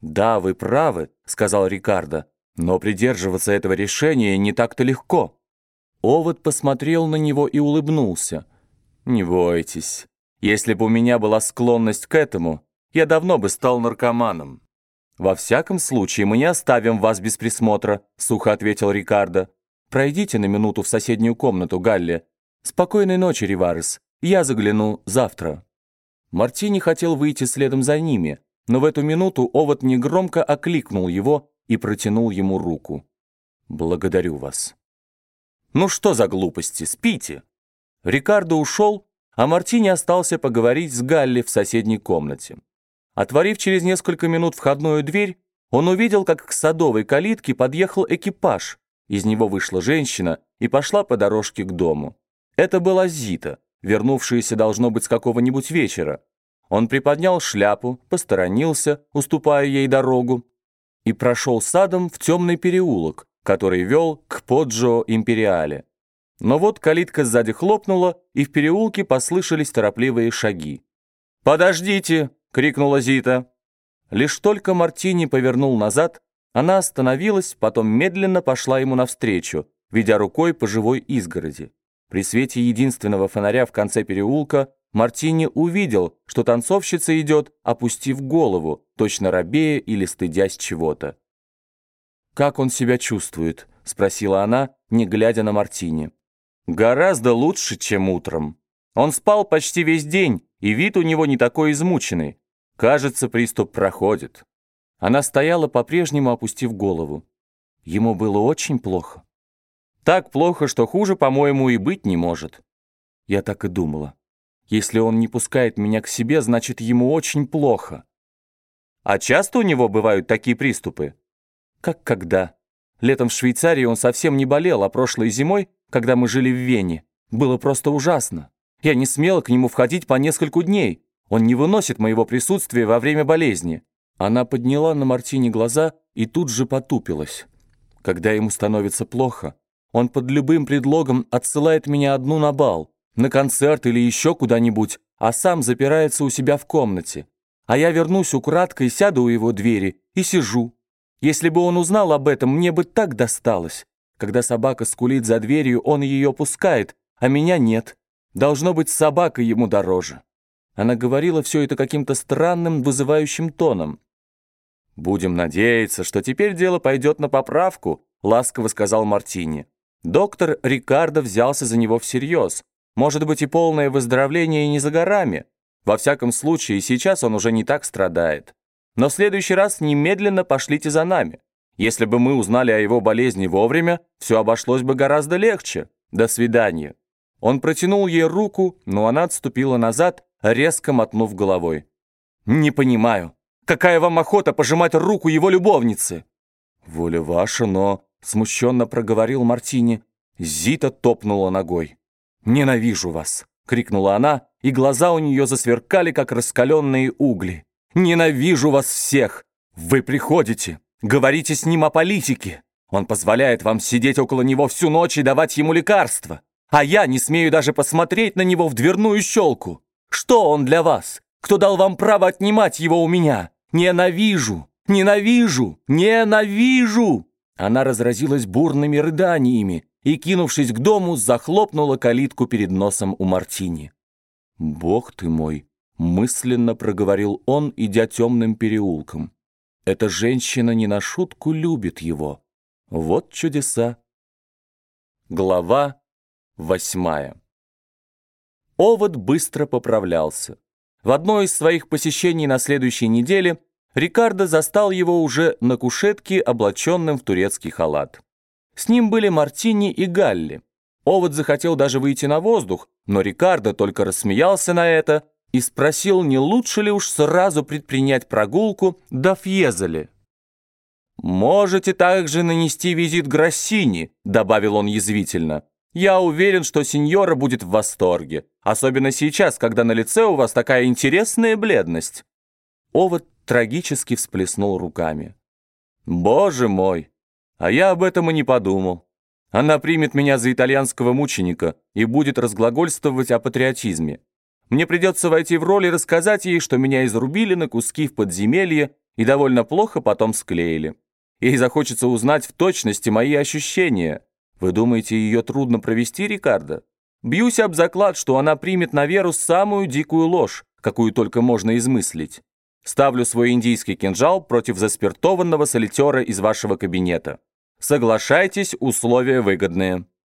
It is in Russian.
«Да, вы правы», — сказал Рикардо, «но придерживаться этого решения не так-то легко». Овод посмотрел на него и улыбнулся. «Не бойтесь. Если бы у меня была склонность к этому, я давно бы стал наркоманом». «Во всяком случае, мы не оставим вас без присмотра», — сухо ответил Рикардо. «Пройдите на минуту в соседнюю комнату, Галли. Спокойной ночи, Риварес. Я загляну завтра». Мартини хотел выйти следом за ними, но в эту минуту овод негромко окликнул его и протянул ему руку. «Благодарю вас». «Ну что за глупости? Спите!» Рикардо ушел, а Мартини остался поговорить с Галли в соседней комнате. Отворив через несколько минут входную дверь, он увидел, как к садовой калитке подъехал экипаж. Из него вышла женщина и пошла по дорожке к дому. Это была Зита, вернувшаяся, должно быть, с какого-нибудь вечера. Он приподнял шляпу, посторонился, уступая ей дорогу, и прошел садом в темный переулок, который вел к Поджо Империале. Но вот калитка сзади хлопнула, и в переулке послышались торопливые шаги. «Подождите!» — крикнула Зита. Лишь только Мартини повернул назад, она остановилась, потом медленно пошла ему навстречу, ведя рукой по живой изгороди. При свете единственного фонаря в конце переулка Мартини увидел, что танцовщица идет, опустив голову, точно робея или стыдясь чего-то. «Как он себя чувствует?» — спросила она, не глядя на Мартини. «Гораздо лучше, чем утром. Он спал почти весь день, и вид у него не такой измученный. Кажется, приступ проходит. Она стояла по-прежнему, опустив голову. Ему было очень плохо. Так плохо, что хуже, по-моему, и быть не может. Я так и думала. Если он не пускает меня к себе, значит, ему очень плохо. А часто у него бывают такие приступы? Как когда? Летом в Швейцарии он совсем не болел, а прошлой зимой, когда мы жили в Вене, было просто ужасно. Я не смела к нему входить по нескольку дней. Он не выносит моего присутствия во время болезни». Она подняла на Мартине глаза и тут же потупилась. Когда ему становится плохо, он под любым предлогом отсылает меня одну на бал, на концерт или еще куда-нибудь, а сам запирается у себя в комнате. А я вернусь украдкой, сяду у его двери и сижу. Если бы он узнал об этом, мне бы так досталось. Когда собака скулит за дверью, он ее пускает, а меня нет. Должно быть, собака ему дороже». Она говорила все это каким-то странным, вызывающим тоном. «Будем надеяться, что теперь дело пойдет на поправку», — ласково сказал Мартини. Доктор Рикардо взялся за него всерьез. Может быть, и полное выздоровление не за горами. Во всяком случае, сейчас он уже не так страдает. Но в следующий раз немедленно пошлите за нами. Если бы мы узнали о его болезни вовремя, все обошлось бы гораздо легче. До свидания». Он протянул ей руку, но она отступила назад, резко мотнув головой. «Не понимаю, какая вам охота пожимать руку его любовницы?» «Воля ваша, но...» — смущенно проговорил Мартини. Зита топнула ногой. «Ненавижу вас!» — крикнула она, и глаза у нее засверкали, как раскаленные угли. «Ненавижу вас всех! Вы приходите, говорите с ним о политике. Он позволяет вам сидеть около него всю ночь и давать ему лекарства. А я не смею даже посмотреть на него в дверную щелку. Что он для вас? Кто дал вам право отнимать его у меня? Ненавижу! Ненавижу! Ненавижу!» Она разразилась бурными рыданиями и, кинувшись к дому, захлопнула калитку перед носом у Мартини. «Бог ты мой!» — мысленно проговорил он, идя темным переулком. «Эта женщина не на шутку любит его. Вот чудеса!» Глава Восьмая. Овод быстро поправлялся. В одно из своих посещений на следующей неделе Рикардо застал его уже на кушетке, облаченным в турецкий халат. С ним были Мартини и Галли. Овод захотел даже выйти на воздух, но Рикардо только рассмеялся на это и спросил, не лучше ли уж сразу предпринять прогулку до Фьезели. «Можете также нанести визит Гроссини», — добавил он язвительно. Я уверен, что сеньора будет в восторге, особенно сейчас, когда на лице у вас такая интересная бледность». Овод трагически всплеснул руками. «Боже мой! А я об этом и не подумал. Она примет меня за итальянского мученика и будет разглагольствовать о патриотизме. Мне придется войти в роль и рассказать ей, что меня изрубили на куски в подземелье и довольно плохо потом склеили. Ей захочется узнать в точности мои ощущения. Вы думаете, ее трудно провести, Рикардо? Бьюсь об заклад, что она примет на веру самую дикую ложь, какую только можно измыслить. Ставлю свой индийский кинжал против заспиртованного солитера из вашего кабинета. Соглашайтесь, условия выгодные.